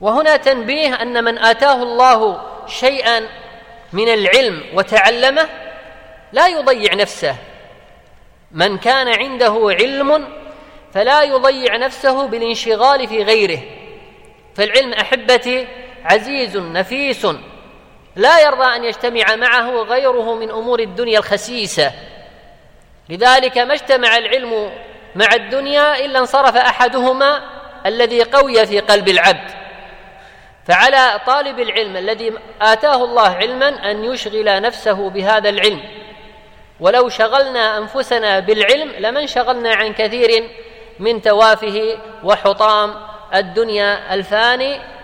وهنا تنبيه أن من آتاه الله شيئا من العلم وتعلمه لا يضيع نفسه. من كان عنده علم فلا يضيع نفسه بالانشغال في غيره. فالعلم أحبتي عزيز نفيس لا يرضى أن يجتمع معه غيره من أمور الدنيا الخسيسة. لذلك ما اجتمع العلم مع الدنيا إلا انصرف أحدهما الذي قوي في قلب العبد. فعلى طالب العلم الذي آتاه الله علما أن يشغل نفسه بهذا العلم. ولو شغلنا أنفسنا بالعلم لما انشغلنا عن كثير من توافه وحطام الدنيا الفاني